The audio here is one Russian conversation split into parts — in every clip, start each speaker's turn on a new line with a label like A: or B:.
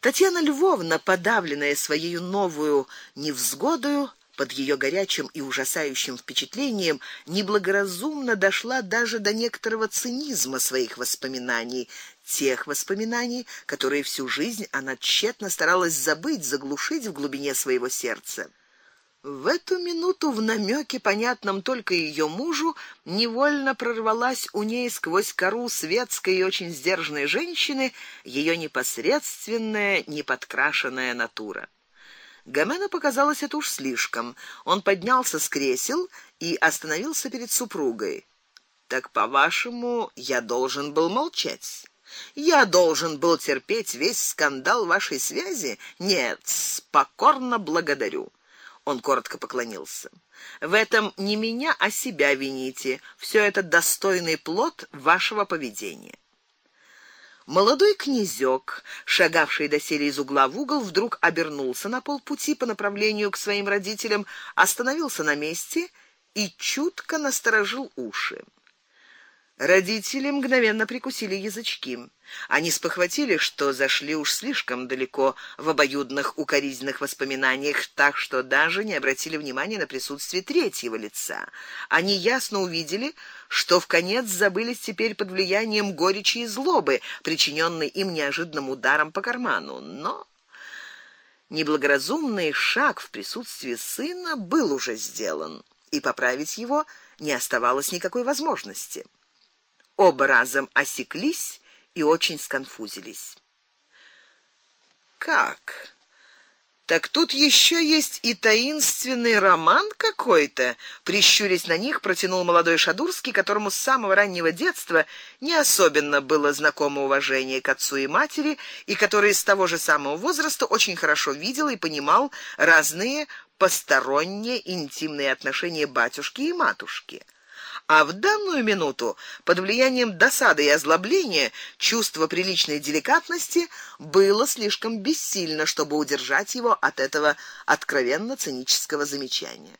A: Татьяна Львовна, подавленная своей новую невзгодою, под ее горячим и ужасающим впечатлением неблагоразумно дошла даже до некоторого цинизма своих воспоминаний, тех воспоминаний, которые всю жизнь она тщетно старалась забыть, заглушить в глубине своего сердца. В эту минуту в намеке, понятном только ее мужу, невольно прорвалась у ней сквозь кору светской и очень сдержанной женщины ее непосредственная, неподкрашенная натура. Гомена показалось это уж слишком. Он поднялся с кресел и остановился перед супругой. Так, по-вашему, я должен был молчать? Я должен был терпеть весь скандал вашей связи? Нет, покорно благодарю. Он коротко поклонился. В этом не меня, а себя вините. Все это достойный плод вашего поведения. Молодой князёк, шагавший доселе из угла в угол, вдруг обернулся на полпути по направлению к своим родителям, остановился на месте и чутко насторожил уши. Родители мгновенно прикусили язычки. Они спохватили, что зашли уж слишком далеко в обоюдных укоризненных воспоминаниях, так что даже не обратили внимания на присутствие третьего лица. Они ясно увидели, что в конец забылись теперь под влиянием горечи и злобы, причиненной им неожиданным ударом по карману. Но неблагоразумный шаг в присутствии сына был уже сделан, и поправить его не оставалось никакой возможности оба разом осеклись и очень сконфузились. Как? Так тут еще есть и таинственный роман какой-то, прищурясь на них, протянул молодой Шадурский, которому с самого раннего детства не особенно было знакомо уважение к отцу и матери, и который с того же самого возраста очень хорошо видел и понимал разные посторонние интимные отношения батюшки и матушки. А в данную минуту, под влиянием досады и озлобления, чувство приличной деликатности было слишком бессильно, чтобы удержать его от этого откровенно цинического замечания.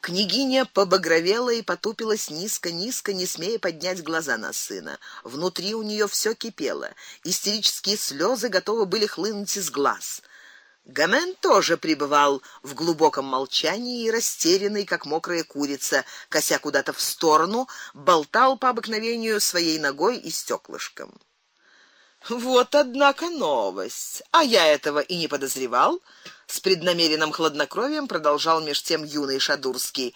A: Княгиня побагровела и потупилась низко-низко, не смея поднять глаза на сына. Внутри у нее все кипело, истерические слезы готовы были хлынуть из глаз. Гамен тоже пребывал в глубоком молчании и растерянный, как мокрая курица, кося куда-то в сторону, болтал по обыкновению своей ногой и стеклышком. Вот однако новость. А я этого и не подозревал, с преднамеренным хладнокровием продолжал меж тем юный Шадурский.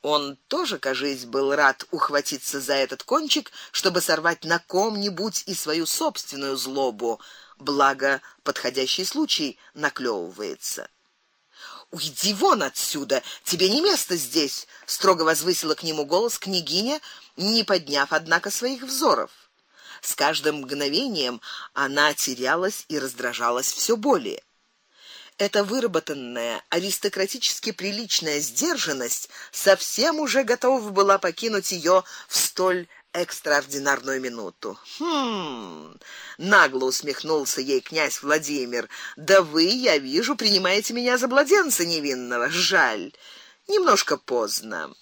A: Он тоже, кажись, был рад ухватиться за этот кончик, чтобы сорвать на ком-нибудь и свою собственную злобу благо подходящий случай наклевывается. Уйди вон отсюда, тебе не место здесь, строго возвысила к нему голос княгиня, не подняв однако своих взоров. С каждым мгновением она терялась и раздражалась все более. Эта выработанная, аристократически приличная сдержанность совсем уже готова была покинуть ее в столь экстраординарную минуту. Хм. Нагло усмехнулся ей князь Владимир. Да вы, я вижу, принимаете меня за младенца невинного. Жаль. Немножко поздно.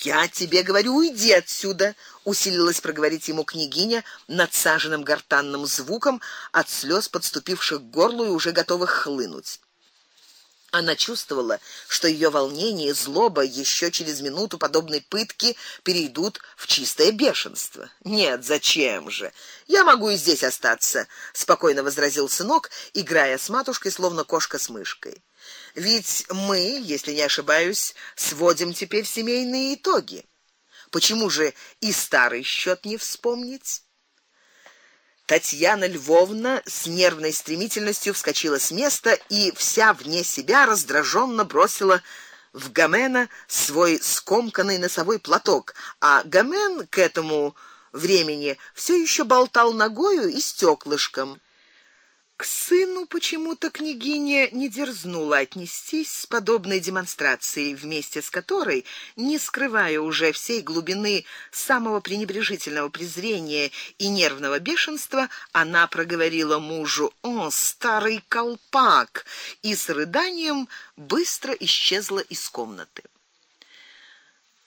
A: Я тебе говорю, уйди отсюда, усилилась проговорить ему княгиня надсаженным гортанным звуком от слез подступивших к горлу и уже готовых хлынуть. Она чувствовала, что ее волнение и злоба еще через минуту подобной пытки перейдут в чистое бешенство. Нет, зачем же? Я могу и здесь остаться, спокойно возразил сынок, играя с матушкой словно кошка с мышкой. Ведь мы, если не ошибаюсь, сводим теперь семейные итоги. Почему же и старый счет не вспомнить? Татьяна Львовна с нервной стремительностью вскочила с места и вся вне себя раздраженно бросила в Гамена свой скомканный носовой платок, а Гамен к этому времени все еще болтал ногою и стеклышком. К сыну почему-то княгиня не дерзнула отнестись с подобной демонстрацией, вместе с которой, не скрывая уже всей глубины самого пренебрежительного презрения и нервного бешенства, она проговорила мужу: "О, старый колпак!" и с рыданием быстро исчезла из комнаты.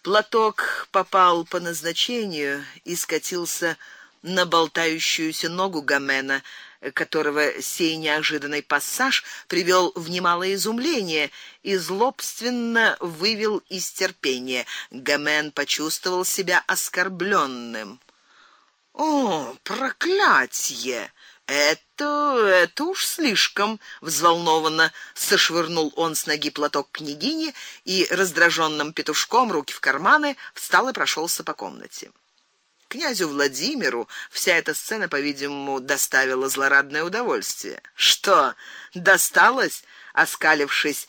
A: Платок попал по назначению и скатился на болтающуюся ногу Гамена, которого сей неожиданный пассаж привел в немалое изумление и злобственно вывел из терпения. Гамен почувствовал себя оскорбленным. О, проклятье! Это это уж слишком, взволнованно сошвырнул он с ноги платок княгини и раздраженным петушком, руки в карманы, встал и прошелся по комнате. Князю Владимиру вся эта сцена, по-видимому, доставила злорадное удовольствие. Что, досталось? оскалившись,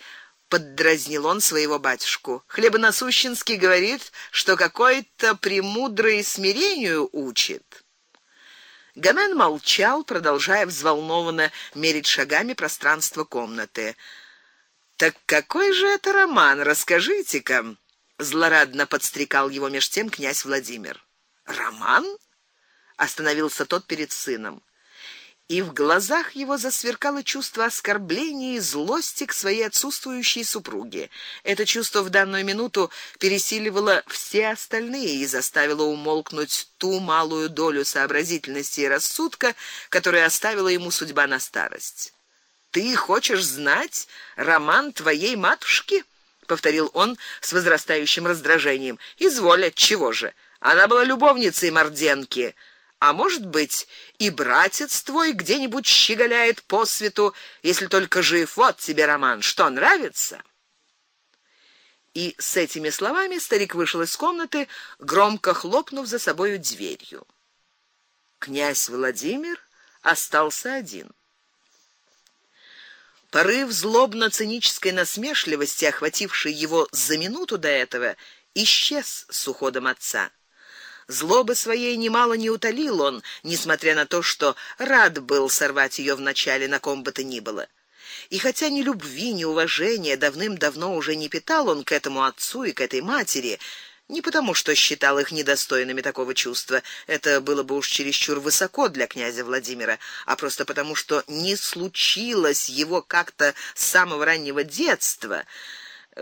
A: поддразнил он своего батюшку. Хлебоносущенский говорит, что какой-то премудрый смирению учит. Гамен молчал, продолжая взволнованно мерить шагами пространство комнаты. Так какой же это роман, расскажите-ка, злорадно подстрекал его меж тем князь Владимир. Роман? Остановился тот перед сыном. И в глазах его засверкало чувство оскорбления и злости к своей отсутствующей супруге. Это чувство в данную минуту пересиливало все остальные и заставило умолкнуть ту малую долю сообразительности и рассудка, которую оставила ему судьба на старость. Ты хочешь знать роман твоей матушки? повторил он с возрастающим раздражением. Изволь, чего же? Она была любовницей Морденки. А может быть, и братец твой где-нибудь щеголяет по свету, если только жив. Вот тебе роман, что нравится? И с этими словами старик вышел из комнаты, громко хлопнув за собою дверью. Князь Владимир остался один. Порыв злобно-цинической насмешливости, охвативший его за минуту до этого, исчез с уходом отца. Злобы своей немало не утолил он, несмотря на то, что рад был сорвать ее в начале на ком бы то ни было. И хотя ни любви, ни уважения давным-давно уже не питал он к этому отцу и к этой матери, не потому, что считал их недостойными такого чувства, это было бы уж чересчур высоко для князя Владимира, а просто потому, что не случилось его как-то с самого раннего детства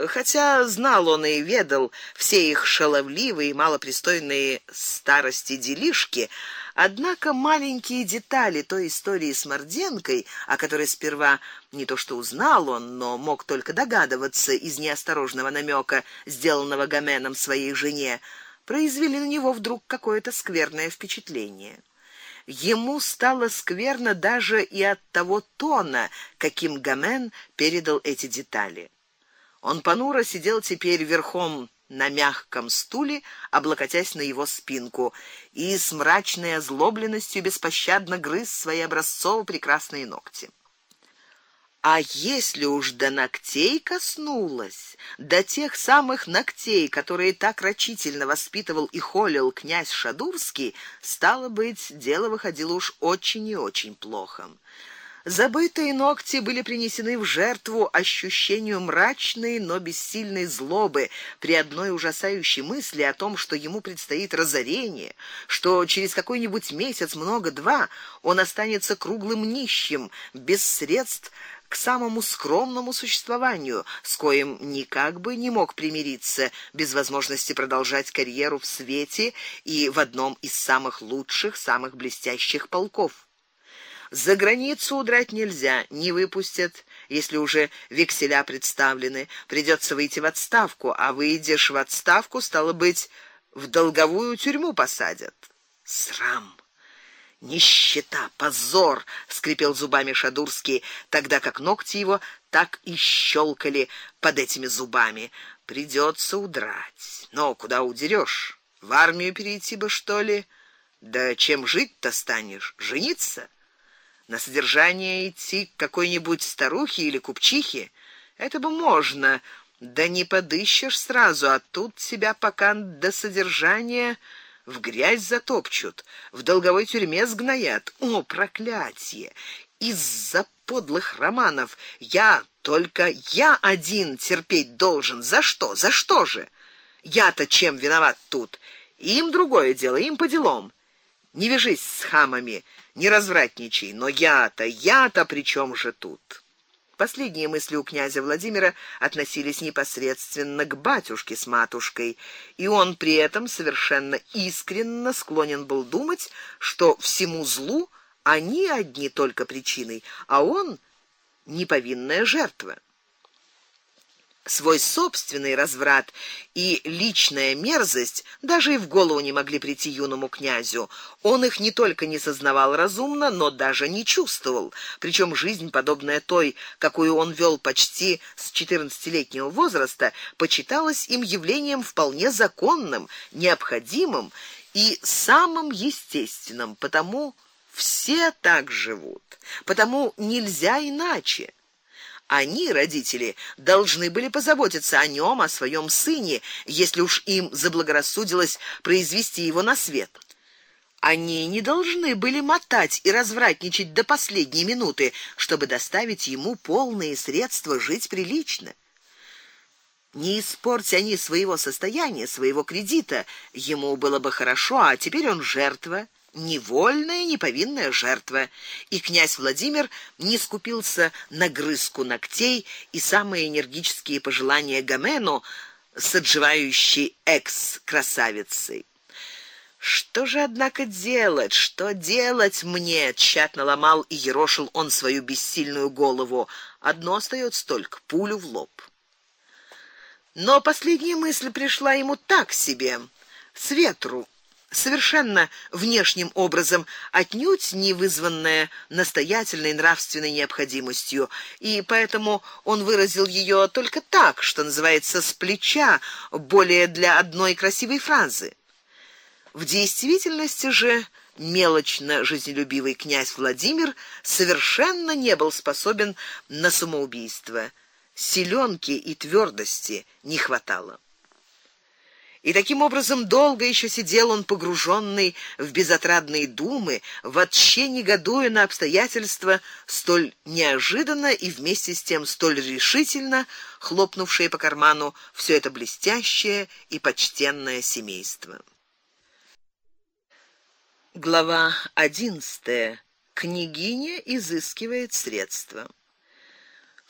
A: хотя знал он и ведал все их шаловливые и малопристойные старости делишки, однако маленькие детали той истории с Морденкой, о которой сперва не то что узнал он, но мог только догадываться из неосторожного намека, сделанного Гаменом своей жене, произвели на него вдруг какое-то скверное впечатление. Ему стало скверно даже и от того тона, каким Гамен передал эти детали. Он понуро сидел теперь верхом на мягком стуле, облокотясь на его спинку, и с мрачной озлобленностью беспощадно грыз свои образцово прекрасные ногти. А если уж до ногтей коснулась, до тех самых ногтей, которые так рачительно воспитывал и холил князь Шадурский, стало быть, дело выходило уж очень и очень плохо. Забытые ногти были принесены в жертву ощущению мрачной, но бессильной злобы при одной ужасающей мысли о том, что ему предстоит разорение, что через какой-нибудь месяц, много-два, он останется круглым нищим, без средств к самому скромному существованию, с коим никак бы не мог примириться без возможности продолжать карьеру в свете и в одном из самых лучших, самых блестящих полков. За границу удрать нельзя, не выпустят, если уже векселя представлены. Придется выйти в отставку, а выйдешь в отставку, стало быть, в долговую тюрьму посадят. Срам Нищета, позор, скрипел зубами Шадурский, тогда как ногти его так и щелкали под этими зубами. Придется удрать. Но куда удерешь? В армию перейти бы, что ли? Да чем жить-то станешь? Жениться? На содержание идти к какой-нибудь старухе или купчихе, это бы можно, да не подыщешь сразу, а тут себя пока до содержания в грязь затопчут, в долговой тюрьме сгноят. О, проклятие! Из-за подлых романов я только я один терпеть должен. За что? За что же? Я-то чем виноват тут? Им другое дело, им по делам. Не вяжись с хамами, не развратничай, но я-то, я-то при чем же тут? Последние мысли у князя Владимира относились непосредственно к батюшке с матушкой, и он при этом совершенно искренне склонен был думать, что всему злу они одни только причиной, а он неповинная жертва свой собственный разврат и личная мерзость даже и в голову не могли прийти юному князю. Он их не только не сознавал разумно, но даже не чувствовал. Причем жизнь, подобная той, какую он вел почти с четырнадцатилетнего возраста, почиталась им явлением вполне законным, необходимым и самым естественным, потому все так живут, потому нельзя иначе. Они, родители, должны были позаботиться о нем, о своем сыне, если уж им заблагорассудилось произвести его на свет. Они не должны были мотать и развратничать до последней минуты, чтобы доставить ему полные средства жить прилично. Не испортя они своего состояния, своего кредита, ему было бы хорошо, а теперь он жертва невольная, неповинная жертва, и князь Владимир не скупился на грызку ногтей и самые энергические пожелания Гамену с отживающей экс-красавицей. Что же однако делать? Что делать мне? тщательно ломал и ерошил он свою бессильную голову. Одно остается только пулю в лоб. Но последняя мысль пришла ему так себе, с ветру совершенно внешним образом, отнюдь не вызванная настоятельной нравственной необходимостью, и поэтому он выразил ее только так, что называется, с плеча, более для одной красивой фразы. В действительности же мелочно жизнелюбивый князь Владимир совершенно не был способен на самоубийство. Силёнки и твердости не хватало. И таким образом долго еще сидел он погруженный в безотрадные думы, вообще негодуя на обстоятельства столь неожиданно и вместе с тем столь решительно хлопнувшие по карману все это блестящее и почтенное семейство. Глава одиннадцатая. Княгиня изыскивает средства.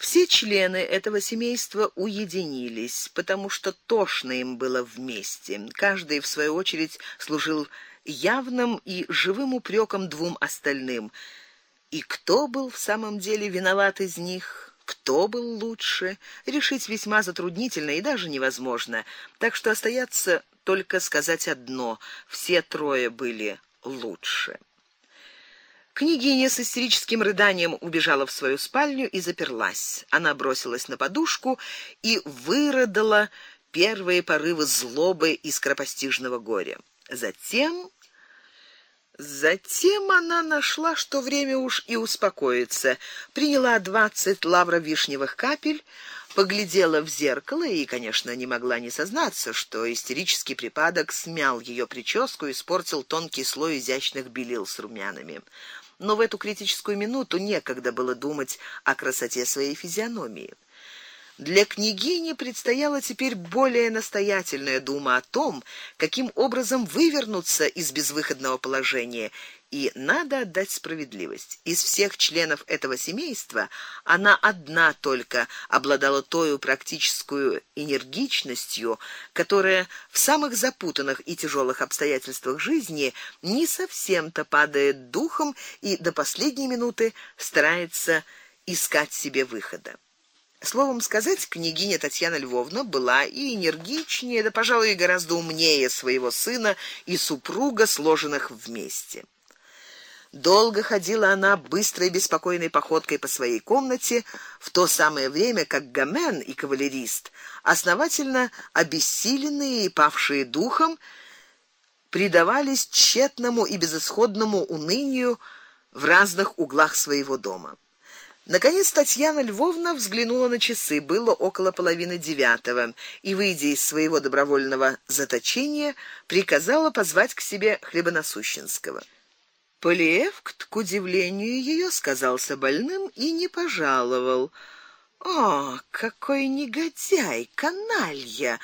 A: Все члены этого семейства уединились, потому что тошно им было вместе. Каждый в свою очередь служил явным и живым упреком двум остальным. И кто был в самом деле виноват из них? Кто был лучше, решить весьма затруднительно и даже невозможно. Так что остается только сказать одно: все трое были лучше. Княгиня с истерическим рыданием убежала в свою спальню и заперлась. Она бросилась на подушку и вырыдала первые порывы злобы и скоропостижного горя. Затем Затем она нашла, что время уж и успокоиться. Приняла двадцать лавровишневых капель, поглядела в зеркало и, конечно, не могла не сознаться, что истерический припадок смял ее прическу и испортил тонкий слой изящных белил с румянами но в эту критическую минуту некогда было думать о красоте своей физиономии. Для княгини предстояла теперь более настоятельная дума о том, каким образом вывернуться из безвыходного положения и надо отдать справедливость. Из всех членов этого семейства она одна только обладала той практическую энергичностью, которая в самых запутанных и тяжелых обстоятельствах жизни не совсем-то падает духом и до последней минуты старается искать себе выхода. Словом сказать, княгиня Татьяна Львовна была и энергичнее, да, пожалуй, и гораздо умнее своего сына и супруга, сложенных вместе. Долго ходила она быстрой беспокойной походкой по своей комнате, в то самое время, как Гамен и кавалерист, основательно обессиленные и павшие духом, предавались тщетному и безысходному унынию в разных углах своего дома. Наконец Татьяна Львовна взглянула на часы. Было около половины девятого, и выйдя из своего добровольного заточения, приказала позвать к себе хлебоносущенского. Полиевкт, к удивлению ее, сказался больным и не пожаловал. "О, какой негодяй, каналья!"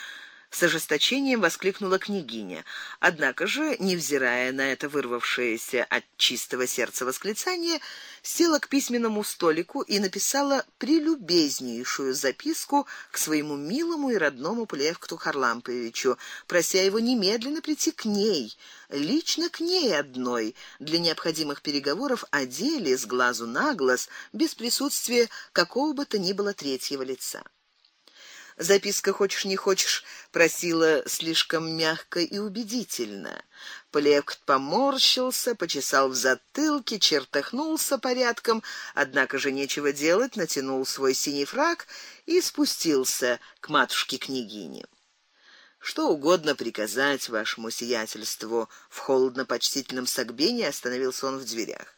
A: С ожесточением воскликнула княгиня. Однако же, невзирая на это вырвавшееся от чистого сердца восклицание, села к письменному столику и написала прелюбезнейшую записку к своему милому и родному Плевкту Харламповичу, прося его немедленно прийти к ней, лично к ней одной, для необходимых переговоров о деле с глазу на глаз, без присутствия какого бы то ни было третьего лица. Записка хочешь не хочешь просила слишком мягко и убедительно. Плевкт поморщился, почесал в затылке, чертыхнулся порядком, однако же нечего делать, натянул свой синий фрак и спустился к матушке княгине. Что угодно приказать вашему сиятельству, в холодно-почтительном согбении остановился он в дверях.